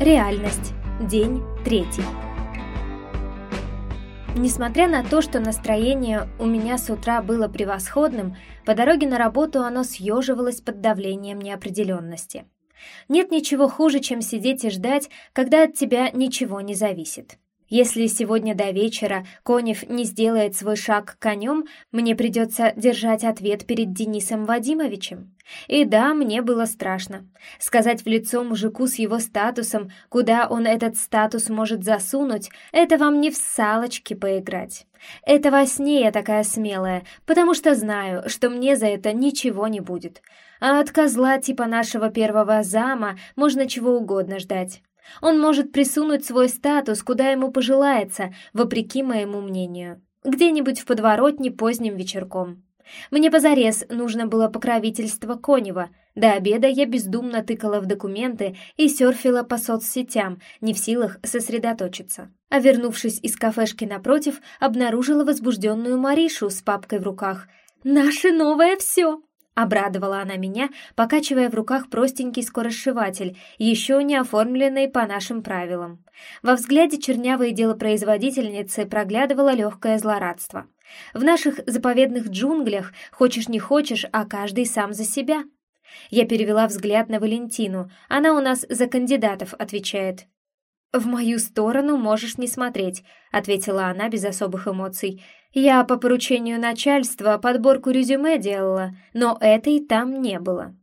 Реальность. День третий. Несмотря на то, что настроение у меня с утра было превосходным, по дороге на работу оно съеживалось под давлением неопределенности. Нет ничего хуже, чем сидеть и ждать, когда от тебя ничего не зависит. Если сегодня до вечера Конев не сделает свой шаг конем, мне придется держать ответ перед Денисом Вадимовичем. И да, мне было страшно. Сказать в лицо мужику с его статусом, куда он этот статус может засунуть, это вам не в салочки поиграть. Это во сне я такая смелая, потому что знаю, что мне за это ничего не будет. А от козла типа нашего первого зама можно чего угодно ждать. Он может присунуть свой статус, куда ему пожелается, вопреки моему мнению. Где-нибудь в подворотне поздним вечерком. Мне позарез нужно было покровительство Конева. До обеда я бездумно тыкала в документы и серфила по соцсетям, не в силах сосредоточиться. А вернувшись из кафешки напротив, обнаружила возбужденную Маришу с папкой в руках. «Наше новое все!» Обрадовала она меня, покачивая в руках простенький скоросшиватель, еще не оформленный по нашим правилам. Во взгляде чернявой делопроизводительницы проглядывало легкое злорадство. В наших заповедных джунглях хочешь не хочешь, а каждый сам за себя. Я перевела взгляд на Валентину, она у нас за кандидатов отвечает. «В мою сторону можешь не смотреть», — ответила она без особых эмоций. «Я по поручению начальства подборку резюме делала, но этой там не было».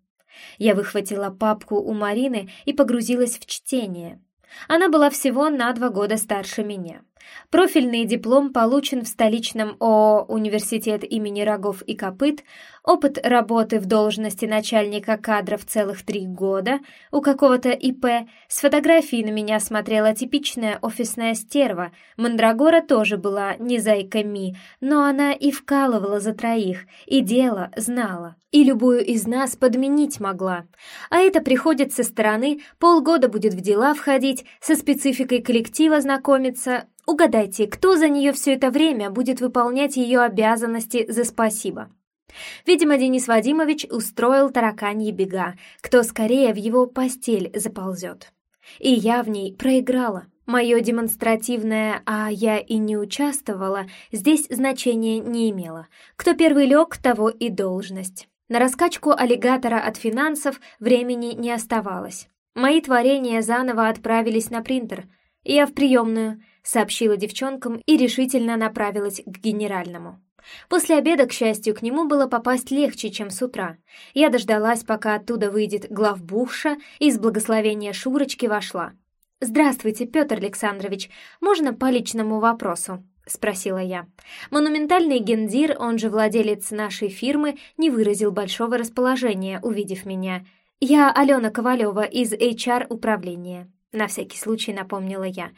Я выхватила папку у Марины и погрузилась в чтение. Она была всего на два года старше меня. Профильный диплом получен в столичном ООО «Университет имени Рогов и Копыт», опыт работы в должности начальника кадров целых три года у какого-то ИП, с фотографией на меня смотрела типичная офисная стерва, Мандрагора тоже была не зайка Ми, но она и вкалывала за троих, и дело знала, и любую из нас подменить могла. А это приходит со стороны, полгода будет в дела входить, со спецификой коллектива знакомиться, Угадайте, кто за нее все это время будет выполнять ее обязанности за спасибо? Видимо, Денис Вадимович устроил тараканьи бега, кто скорее в его постель заползет. И я в ней проиграла. Мое демонстративное «а я и не участвовала» здесь значения не имело. Кто первый лег, того и должность. На раскачку аллигатора от финансов времени не оставалось. Мои творения заново отправились на принтер. Я в приемную — сообщила девчонкам и решительно направилась к генеральному. После обеда, к счастью, к нему было попасть легче, чем с утра. Я дождалась, пока оттуда выйдет главбухша, и с благословения Шурочки вошла. «Здравствуйте, Петр Александрович, можно по личному вопросу?» — спросила я. Монументальный гендир, он же владелец нашей фирмы, не выразил большого расположения, увидев меня. «Я Алена Ковалева из HR-управления», — на всякий случай напомнила я.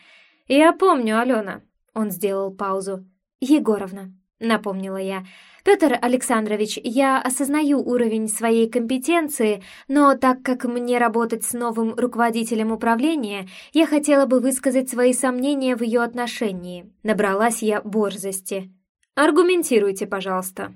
«Я помню, Алена», — он сделал паузу. «Егоровна», — напомнила я. «Петр Александрович, я осознаю уровень своей компетенции, но так как мне работать с новым руководителем управления, я хотела бы высказать свои сомнения в ее отношении. Набралась я борзости. Аргументируйте, пожалуйста».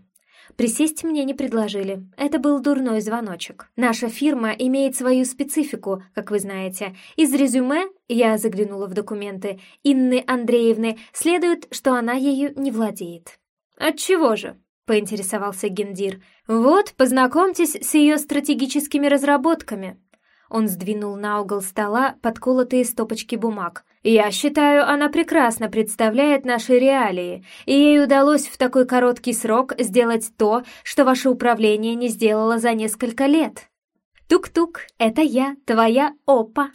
Присесть мне не предложили. Это был дурной звоночек. Наша фирма имеет свою специфику, как вы знаете. Из резюме, я заглянула в документы, Инны Андреевны, следует, что она ею не владеет. «Отчего же?» — поинтересовался Гендир. «Вот, познакомьтесь с ее стратегическими разработками». Он сдвинул на угол стола подколотые стопочки бумаг. «Я считаю, она прекрасно представляет наши реалии, и ей удалось в такой короткий срок сделать то, что ваше управление не сделало за несколько лет. Тук-тук, это я, твоя опа!»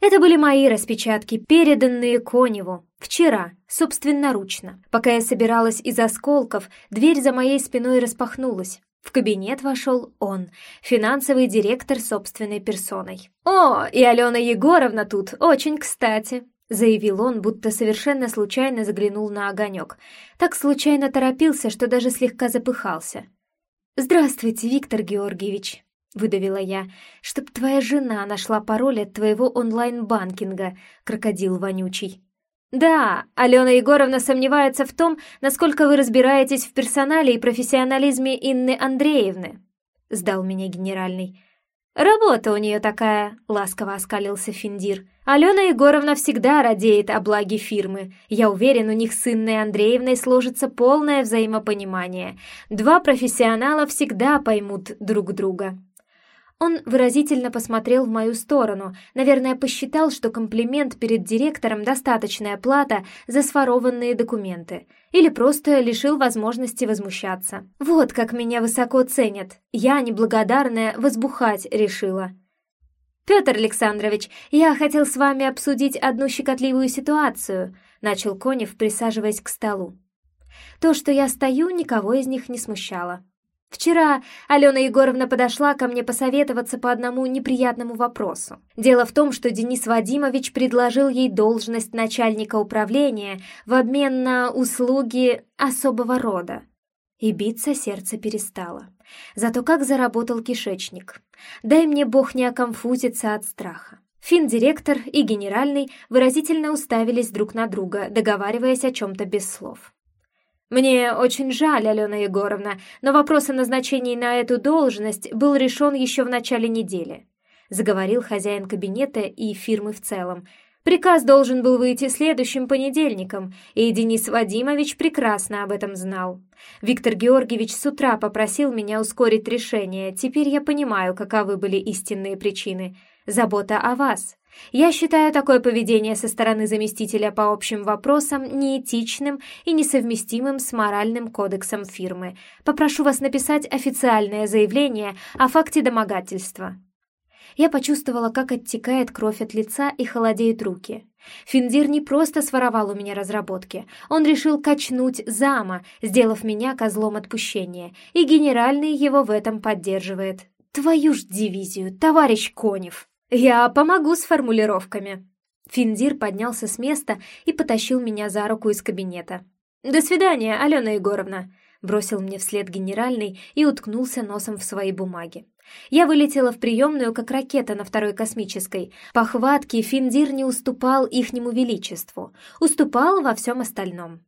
Это были мои распечатки, переданные Коневу. Вчера, собственноручно. Пока я собиралась из осколков, дверь за моей спиной распахнулась. В кабинет вошел он, финансовый директор собственной персоной. «О, и Алена Егоровна тут, очень кстати!» заявил он, будто совершенно случайно заглянул на огонек. Так случайно торопился, что даже слегка запыхался. «Здравствуйте, Виктор Георгиевич», — выдавила я, «чтоб твоя жена нашла пароль от твоего онлайн-банкинга, крокодил вонючий». «Да, Алена Егоровна сомневается в том, насколько вы разбираетесь в персонале и профессионализме Инны Андреевны», — сдал меня генеральный. «Работа у нее такая», — ласково оскалился Финдир. «Алена Егоровна всегда радеет о благе фирмы. Я уверен, у них с Инной Андреевной сложится полное взаимопонимание. Два профессионала всегда поймут друг друга». Он выразительно посмотрел в мою сторону, наверное, посчитал, что комплимент перед директором – достаточная плата за сворованные документы, или просто лишил возможности возмущаться. Вот как меня высоко ценят. Я, неблагодарная, возбухать решила. «Петр Александрович, я хотел с вами обсудить одну щекотливую ситуацию», – начал Конев, присаживаясь к столу. То, что я стою, никого из них не смущало. Вчера Алена Егоровна подошла ко мне посоветоваться по одному неприятному вопросу. Дело в том, что Денис Вадимович предложил ей должность начальника управления в обмен на услуги особого рода. И биться сердце перестало. Зато как заработал кишечник. Дай мне бог не оконфузиться от страха. Фин-директор и генеральный выразительно уставились друг на друга, договариваясь о чем-то без слов. «Мне очень жаль, Алена Егоровна, но вопрос о назначении на эту должность был решен еще в начале недели», заговорил хозяин кабинета и фирмы в целом. «Приказ должен был выйти следующим понедельником, и Денис Вадимович прекрасно об этом знал. Виктор Георгиевич с утра попросил меня ускорить решение, теперь я понимаю, каковы были истинные причины. Забота о вас, я считаю такое поведение со стороны заместителя по общим вопросам неэтичным и несовместимым с моральным кодексом фирмы. Попрошу вас написать официальное заявление о факте домогательства». Я почувствовала, как оттекает кровь от лица и холодеют руки. Финдир не просто своровал у меня разработки, он решил качнуть зама, сделав меня козлом отпущения, и генеральный его в этом поддерживает. «Твою ж дивизию, товарищ Конев!» «Я помогу с формулировками». Финдир поднялся с места и потащил меня за руку из кабинета. «До свидания, Алена Егоровна», — бросил мне вслед генеральный и уткнулся носом в свои бумаги. Я вылетела в приемную, как ракета на второй космической. По хватке Финдир не уступал ихнему величеству, уступал во всем остальном.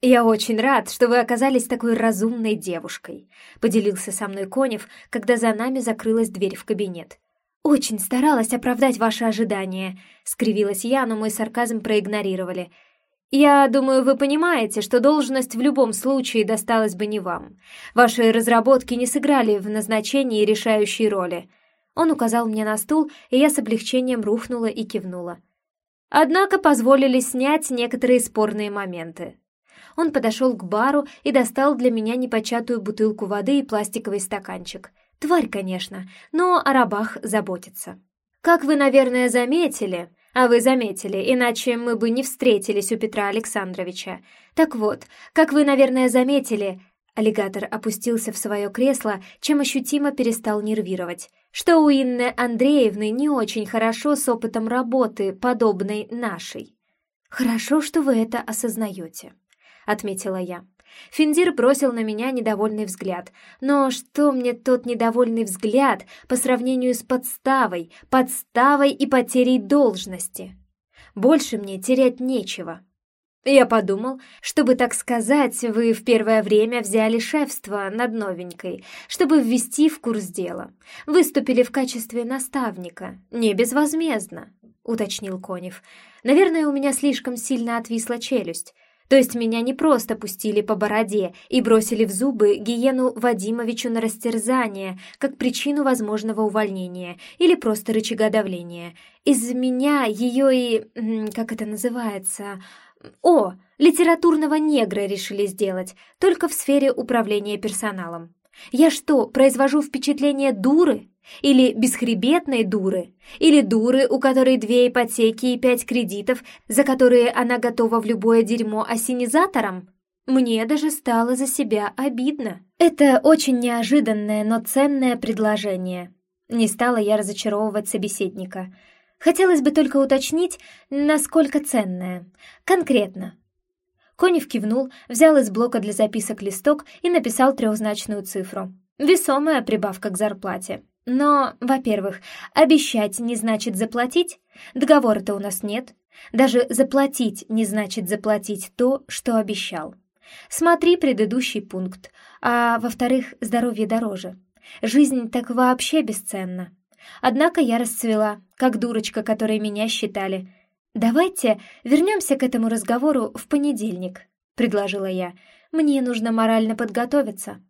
«Я очень рад, что вы оказались такой разумной девушкой», — поделился со мной Конев, когда за нами закрылась дверь в кабинет. «Очень старалась оправдать ваши ожидания», — скривилась я, но мой сарказм проигнорировали. «Я думаю, вы понимаете, что должность в любом случае досталась бы не вам. Ваши разработки не сыграли в назначении решающей роли». Он указал мне на стул, и я с облегчением рухнула и кивнула. Однако позволили снять некоторые спорные моменты. Он подошел к бару и достал для меня непочатую бутылку воды и пластиковый стаканчик — Тварь, конечно, но о рабах заботится. Как вы, наверное, заметили, а вы заметили, иначе мы бы не встретились у Петра Александровича. Так вот, как вы, наверное, заметили, аллигатор опустился в свое кресло, чем ощутимо перестал нервировать, что у Инны Андреевны не очень хорошо с опытом работы, подобной нашей. «Хорошо, что вы это осознаете», — отметила я. Финдир бросил на меня недовольный взгляд. Но что мне тот недовольный взгляд по сравнению с подставой, подставой и потерей должности? Больше мне терять нечего. Я подумал, чтобы так сказать, вы в первое время взяли шефство над новенькой, чтобы ввести в курс дела. Выступили в качестве наставника, не безвозмездно, уточнил Конев. Наверное, у меня слишком сильно отвисла челюсть. То есть меня не просто пустили по бороде и бросили в зубы Гиену Вадимовичу на растерзание, как причину возможного увольнения или просто рычага давления. Из меня ее и... как это называется... О, литературного негра решили сделать, только в сфере управления персоналом. Я что, произвожу впечатление дуры? Или бесхребетной дуры? Или дуры, у которой две ипотеки и пять кредитов, за которые она готова в любое дерьмо осенизатором? Мне даже стало за себя обидно. Это очень неожиданное, но ценное предложение. Не стала я разочаровывать собеседника. Хотелось бы только уточнить, насколько ценное. Конкретно. Конев кивнул, взял из блока для записок листок и написал трехзначную цифру. Весомая прибавка к зарплате. Но, во-первых, обещать не значит заплатить. Договора-то у нас нет. Даже заплатить не значит заплатить то, что обещал. Смотри предыдущий пункт. А во-вторых, здоровье дороже. Жизнь так вообще бесценна. Однако я расцвела, как дурочка, которой меня считали. «Давайте вернемся к этому разговору в понедельник», — предложила я. «Мне нужно морально подготовиться».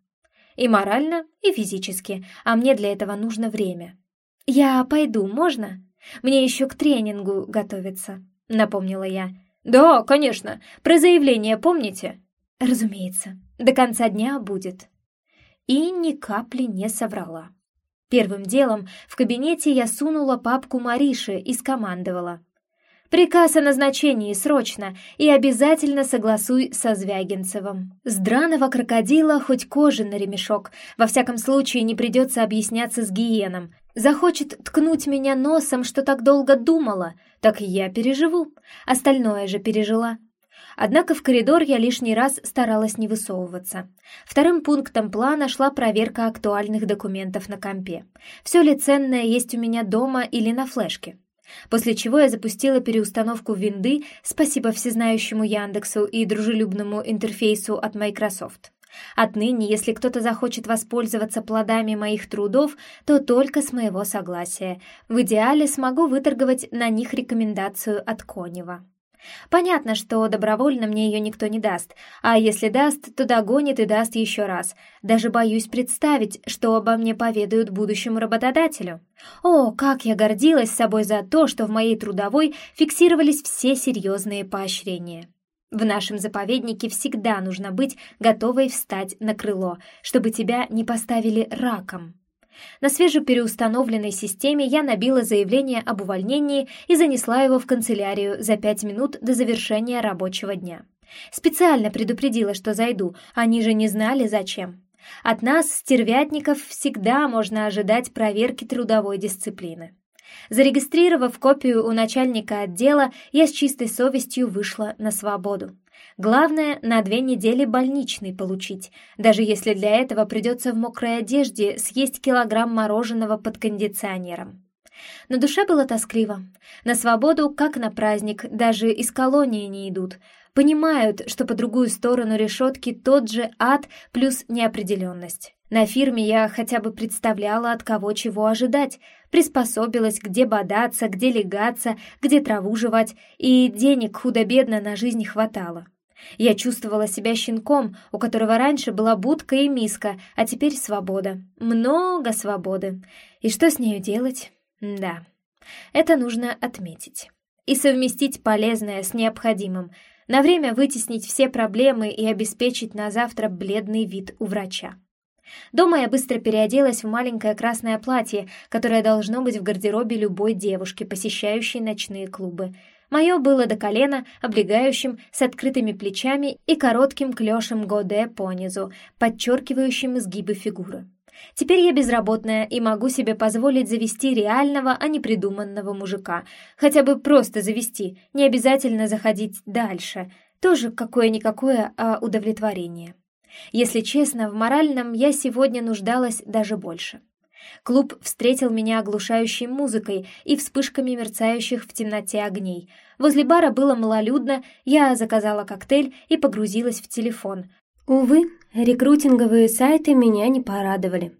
«И морально, и физически, а мне для этого нужно время». «Я пойду, можно? Мне еще к тренингу готовиться», — напомнила я. «Да, конечно. Про заявление помните?» «Разумеется. До конца дня будет». И ни капли не соврала. Первым делом в кабинете я сунула папку Мариши и скомандовала. «Приказ о назначении срочно и обязательно согласуй со Звягинцевым. С драного крокодила хоть кожи на ремешок, во всяком случае не придется объясняться с гиеном. Захочет ткнуть меня носом, что так долго думала, так я переживу. Остальное же пережила. Однако в коридор я лишний раз старалась не высовываться. Вторым пунктом плана шла проверка актуальных документов на компе. Все ли ценное есть у меня дома или на флешке. После чего я запустила переустановку винды, спасибо всезнающему Яндексу и дружелюбному интерфейсу от Microsoft. Отныне, если кто-то захочет воспользоваться плодами моих трудов, то только с моего согласия. В идеале смогу выторговать на них рекомендацию от Конева. Понятно, что добровольно мне ее никто не даст, а если даст, то догонит и даст еще раз. Даже боюсь представить, что обо мне поведают будущему работодателю. О, как я гордилась собой за то, что в моей трудовой фиксировались все серьезные поощрения. В нашем заповеднике всегда нужно быть готовой встать на крыло, чтобы тебя не поставили раком. На свежепереустановленной системе я набила заявление об увольнении и занесла его в канцелярию за пять минут до завершения рабочего дня. Специально предупредила, что зайду, они же не знали зачем. От нас, стервятников, всегда можно ожидать проверки трудовой дисциплины. Зарегистрировав копию у начальника отдела, я с чистой совестью вышла на свободу. Главное, на две недели больничный получить, даже если для этого придется в мокрой одежде съесть килограмм мороженого под кондиционером. На душе было тоскливо. На свободу, как на праздник, даже из колонии не идут. Понимают, что по другую сторону решетки тот же ад плюс неопределенность. На фирме я хотя бы представляла, от кого чего ожидать, приспособилась, где бодаться, где легаться, где траву жевать, и денег худо-бедно на жизнь хватало. Я чувствовала себя щенком, у которого раньше была будка и миска, а теперь свобода. Много свободы. И что с нею делать? Да, это нужно отметить. И совместить полезное с необходимым. На время вытеснить все проблемы и обеспечить на завтра бледный вид у врача. Дома я быстро переоделась в маленькое красное платье, которое должно быть в гардеробе любой девушки, посещающей ночные клубы — Мое было до колена, облегающим, с открытыми плечами и коротким клешем годе понизу, подчеркивающим изгибы фигуры. Теперь я безработная и могу себе позволить завести реального, а не придуманного мужика. Хотя бы просто завести, не обязательно заходить дальше. Тоже какое-никакое, а удовлетворение. Если честно, в моральном я сегодня нуждалась даже больше. Клуб встретил меня оглушающей музыкой и вспышками мерцающих в темноте огней. Возле бара было малолюдно, я заказала коктейль и погрузилась в телефон. Увы, рекрутинговые сайты меня не порадовали.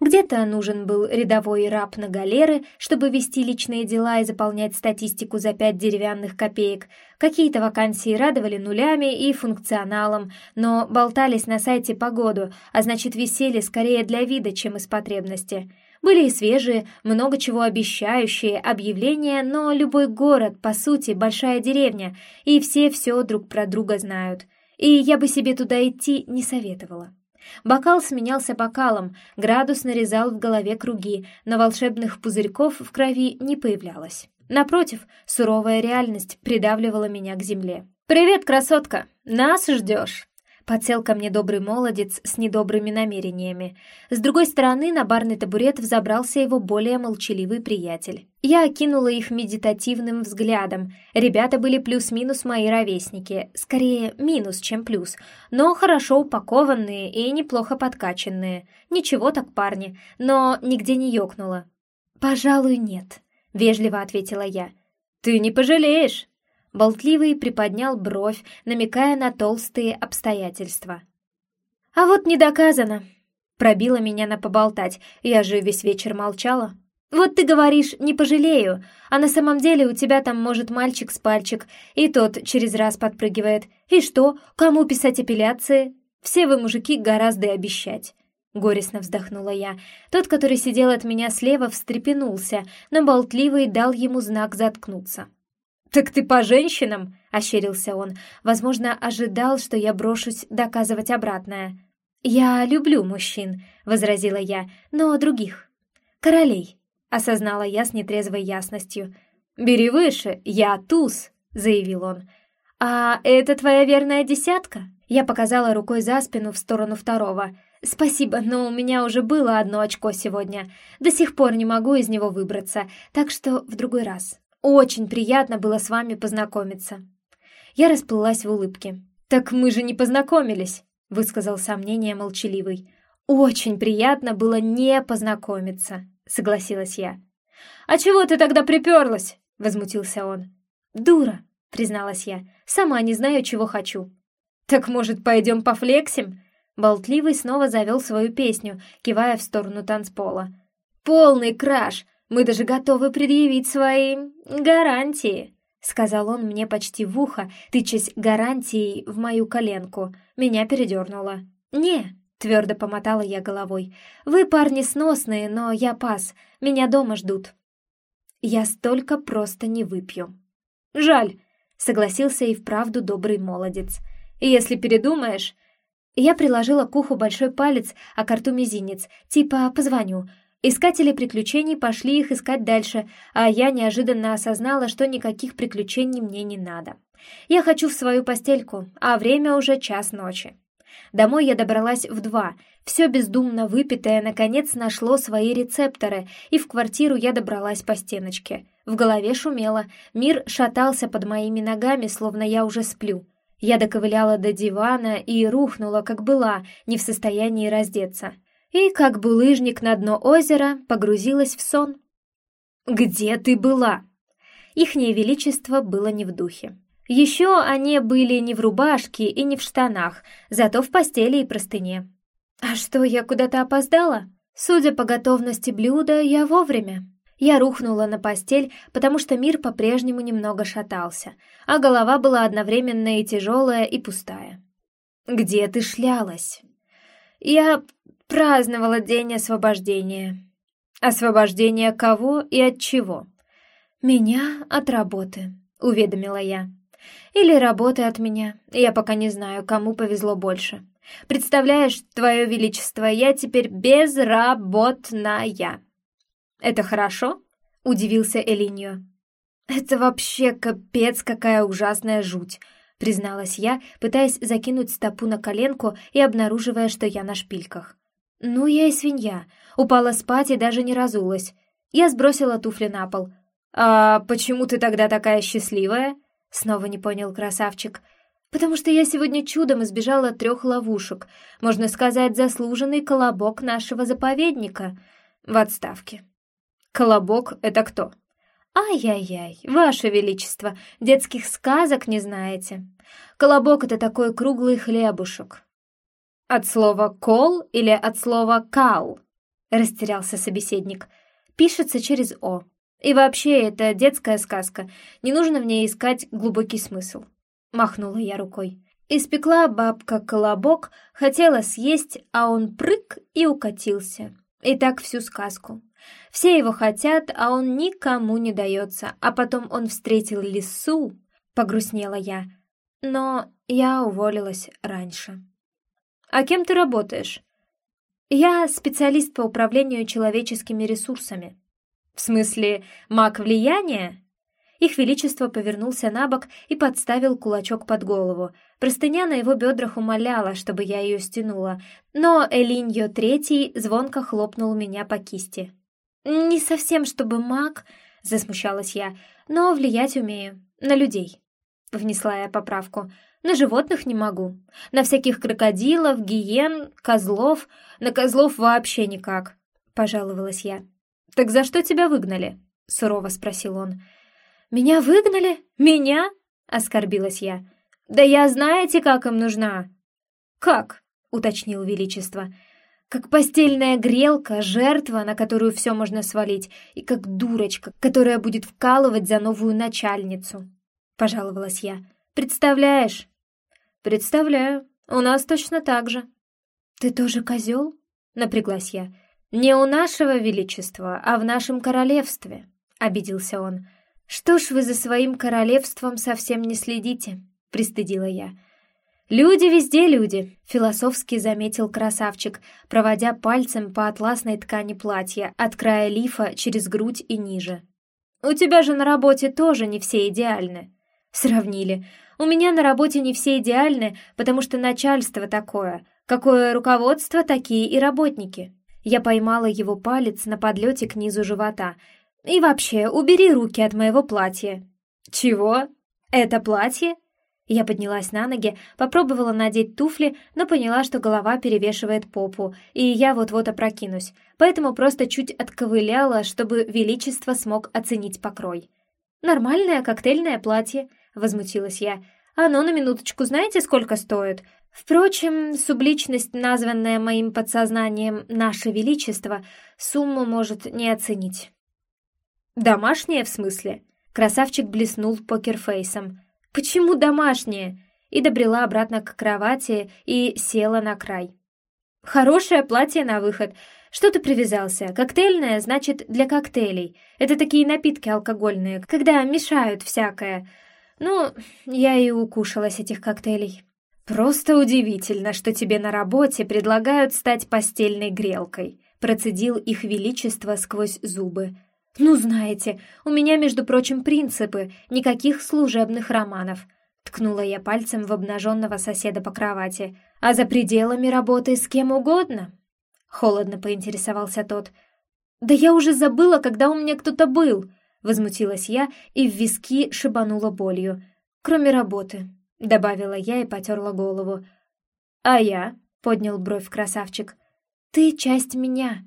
Где-то нужен был рядовой раб на галеры, чтобы вести личные дела и заполнять статистику за пять деревянных копеек. Какие-то вакансии радовали нулями и функционалом, но болтались на сайте по году, а значит висели скорее для вида, чем из потребности. Были и свежие, много чего обещающие объявления, но любой город, по сути, большая деревня, и все все друг про друга знают. И я бы себе туда идти не советовала. Бокал сменялся бокалом, градус нарезал в голове круги, но волшебных пузырьков в крови не появлялось. Напротив, суровая реальность придавливала меня к земле. «Привет, красотка! Нас ждешь!» Подсел ко мне добрый молодец с недобрыми намерениями. С другой стороны, на барный табурет взобрался его более молчаливый приятель. Я окинула их медитативным взглядом. Ребята были плюс-минус мои ровесники. Скорее, минус, чем плюс. Но хорошо упакованные и неплохо подкачанные. Ничего так, парни. Но нигде не ёкнуло. «Пожалуй, нет», — вежливо ответила я. «Ты не пожалеешь!» Болтливый приподнял бровь, намекая на толстые обстоятельства. «А вот не доказано!» Пробила меня на поболтать, я же весь вечер молчала. Вот ты говоришь, не пожалею, а на самом деле у тебя там может мальчик с пальчик, и тот через раз подпрыгивает. И что, кому писать апелляции? Все вы, мужики, гораздо обещать. Горестно вздохнула я. Тот, который сидел от меня слева, встрепенулся, но болтливый дал ему знак заткнуться. «Так ты по женщинам?» — ощерился он. Возможно, ожидал, что я брошусь доказывать обратное. «Я люблю мужчин», — возразила я, — «но других. Королей», — осознала я с нетрезвой ясностью. «Бери выше, я туз», — заявил он. «А это твоя верная десятка?» Я показала рукой за спину в сторону второго. «Спасибо, но у меня уже было одно очко сегодня. До сих пор не могу из него выбраться, так что в другой раз. Очень приятно было с вами познакомиться». Я расплылась в улыбке. «Так мы же не познакомились», — высказал сомнение молчаливый. «Очень приятно было не познакомиться», — согласилась я. «А чего ты тогда приперлась?» — возмутился он. «Дура», — призналась я. «Сама не знаю, чего хочу». «Так, может, пойдем пофлексим?» Болтливый снова завел свою песню, кивая в сторону танцпола. «Полный краш! Мы даже готовы предъявить свои... гарантии!» Сказал он мне почти в ухо, тычась гарантией в мою коленку. Меня передернуло. «Не!» — твердо помотала я головой. «Вы парни сносные, но я пас. Меня дома ждут». «Я столько просто не выпью». «Жаль!» — согласился и вправду добрый молодец. Если передумаешь...» Я приложила к уху большой палец, а к рту мизинец, типа «позвоню». Искатели приключений пошли их искать дальше, а я неожиданно осознала, что никаких приключений мне не надо. Я хочу в свою постельку, а время уже час ночи. Домой я добралась в два. Все бездумно выпитое, наконец, нашло свои рецепторы, и в квартиру я добралась по стеночке. В голове шумело, мир шатался под моими ногами, словно я уже сплю. Я доковыляла до дивана и рухнула, как была, не в состоянии раздеться. И, как булыжник на дно озера, погрузилась в сон. «Где ты была?» Ихнее величество было не в духе. Еще они были не в рубашке и не в штанах, зато в постели и простыне. «А что, я куда-то опоздала?» Судя по готовности блюда, я вовремя. Я рухнула на постель, потому что мир по-прежнему немного шатался, а голова была одновременно и тяжелая, и пустая. «Где ты шлялась?» «Я праздновала День освобождения». «Освобождение кого и от чего?» «Меня от работы», — уведомила я. «Или работы от меня. Я пока не знаю, кому повезло больше. Представляешь, Твое Величество, я теперь безработная». «Это хорошо?» — удивился Элиньо. «Это вообще капец какая ужасная жуть!» — призналась я, пытаясь закинуть стопу на коленку и обнаруживая, что я на шпильках. «Ну, я и свинья. Упала спать и даже не разулась. Я сбросила туфли на пол. «А почему ты тогда такая счастливая?» Снова не понял красавчик. «Потому что я сегодня чудом избежала трех ловушек. Можно сказать, заслуженный колобок нашего заповедника. В отставке». Колобок — это кто? Ай-яй-яй, ваше величество, детских сказок не знаете. Колобок — это такой круглый хлебушек. От слова «кол» или от слова «кал»? Растерялся собеседник. Пишется через «о». И вообще, это детская сказка, не нужно в ней искать глубокий смысл. Махнула я рукой. Испекла бабка колобок, хотела съесть, а он прыг и укатился. И так всю сказку. Все его хотят, а он никому не дается. А потом он встретил лису, погрустнела я. Но я уволилась раньше. «А кем ты работаешь?» «Я специалист по управлению человеческими ресурсами». «В смысле, маг влияния?» Их Величество повернулся на бок и подставил кулачок под голову. Простыня на его бедрах умоляла, чтобы я ее стянула, но Элиньо Третий звонко хлопнул меня по кисти. «Не совсем, чтобы маг», — засмущалась я, «но влиять умею. На людей». Внесла я поправку. «На животных не могу. На всяких крокодилов, гиен, козлов. На козлов вообще никак», — пожаловалась я. «Так за что тебя выгнали?» — сурово спросил он. «Меня выгнали? Меня?» — оскорбилась я. «Да я знаете, как им нужна?» «Как?» — уточнил Величество. как постельная грелка, жертва, на которую все можно свалить, и как дурочка, которая будет вкалывать за новую начальницу. Пожаловалась я. Представляешь? Представляю. У нас точно так же. Ты тоже козел? Напряглась я. Не у нашего величества, а в нашем королевстве, обиделся он. Что ж вы за своим королевством совсем не следите? Пристыдила я. «Люди везде люди», — философски заметил красавчик, проводя пальцем по атласной ткани платья от края лифа через грудь и ниже. «У тебя же на работе тоже не все идеальны». Сравнили. «У меня на работе не все идеальны, потому что начальство такое. Какое руководство, такие и работники». Я поймала его палец на подлете к низу живота. «И вообще, убери руки от моего платья». «Чего? Это платье?» Я поднялась на ноги, попробовала надеть туфли, но поняла, что голова перевешивает попу, и я вот-вот опрокинусь, поэтому просто чуть отковыляла, чтобы Величество смог оценить покрой. «Нормальное коктейльное платье», — возмутилась я. «Оно на минуточку знаете, сколько стоит?» Впрочем, субличность, названная моим подсознанием «Наше Величество», сумму может не оценить. «Домашнее, в смысле?» Красавчик блеснул покерфейсом. «Почему домашнее?» И добрела обратно к кровати и села на край. «Хорошее платье на выход. Что ты привязался? Коктейльное, значит, для коктейлей. Это такие напитки алкогольные, когда мешают всякое. Ну, я и укушалась этих коктейлей». «Просто удивительно, что тебе на работе предлагают стать постельной грелкой», процедил их величество сквозь зубы. «Ну, знаете, у меня, между прочим, принципы, никаких служебных романов». Ткнула я пальцем в обнаженного соседа по кровати. «А за пределами работы с кем угодно?» Холодно поинтересовался тот. «Да я уже забыла, когда у меня кто-то был!» Возмутилась я и в виски шибанула болью. «Кроме работы», — добавила я и потерла голову. «А я?» — поднял бровь красавчик. «Ты часть меня».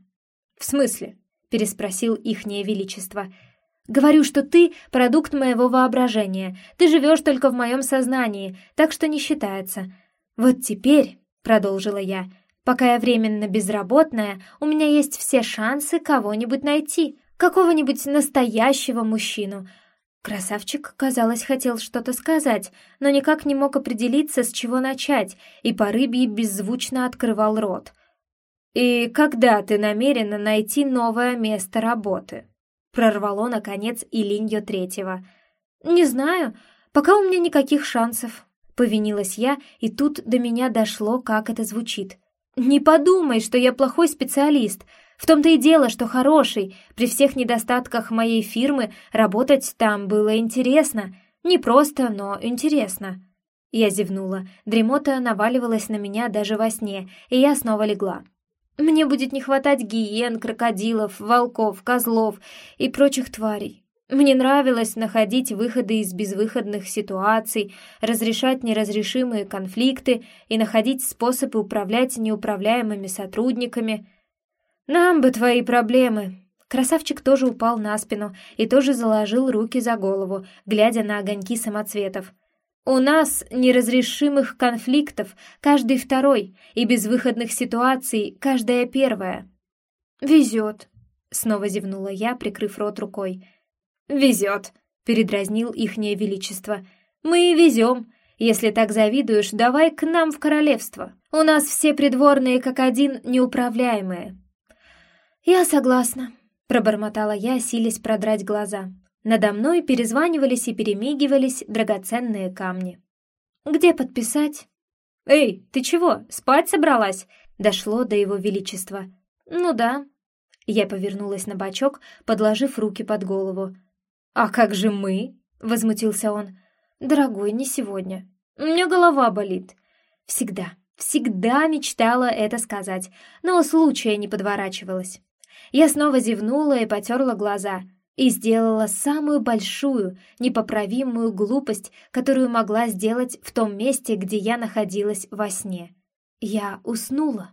«В смысле?» переспросил ихнее величество. «Говорю, что ты — продукт моего воображения. Ты живешь только в моем сознании, так что не считается. Вот теперь, — продолжила я, — пока я временно безработная, у меня есть все шансы кого-нибудь найти, какого-нибудь настоящего мужчину». Красавчик, казалось, хотел что-то сказать, но никак не мог определиться, с чего начать, и по рыбье беззвучно открывал рот — «И когда ты намерена найти новое место работы?» Прорвало, наконец, и линию третьего. «Не знаю, пока у меня никаких шансов», — повинилась я, и тут до меня дошло, как это звучит. «Не подумай, что я плохой специалист. В том-то и дело, что хороший. При всех недостатках моей фирмы работать там было интересно. Не просто, но интересно». Я зевнула. Дремота наваливалась на меня даже во сне, и я снова легла. Мне будет не хватать гиен, крокодилов, волков, козлов и прочих тварей. Мне нравилось находить выходы из безвыходных ситуаций, разрешать неразрешимые конфликты и находить способы управлять неуправляемыми сотрудниками. Нам бы твои проблемы. Красавчик тоже упал на спину и тоже заложил руки за голову, глядя на огоньки самоцветов. У нас неразрешимых конфликтов каждый второй и безвыходных ситуаций каждая первая. Везет, снова зевнула я, прикрыв рот рукой. Везет, передразнил ихнее величество. Мы везем. Если так завидуешь, давай к нам в королевство. У нас все придворные как один неуправляемые. Я согласна, пробормотала я, силясь продрать глаза. Надо мной перезванивались и перемигивались драгоценные камни. «Где подписать?» «Эй, ты чего, спать собралась?» Дошло до его величества. «Ну да». Я повернулась на бочок, подложив руки под голову. «А как же мы?» — возмутился он. «Дорогой, не сегодня. У меня голова болит». Всегда, всегда мечтала это сказать, но случая не подворачивалась. Я снова зевнула и потерла глаза — и сделала самую большую, непоправимую глупость, которую могла сделать в том месте, где я находилась во сне. Я уснула.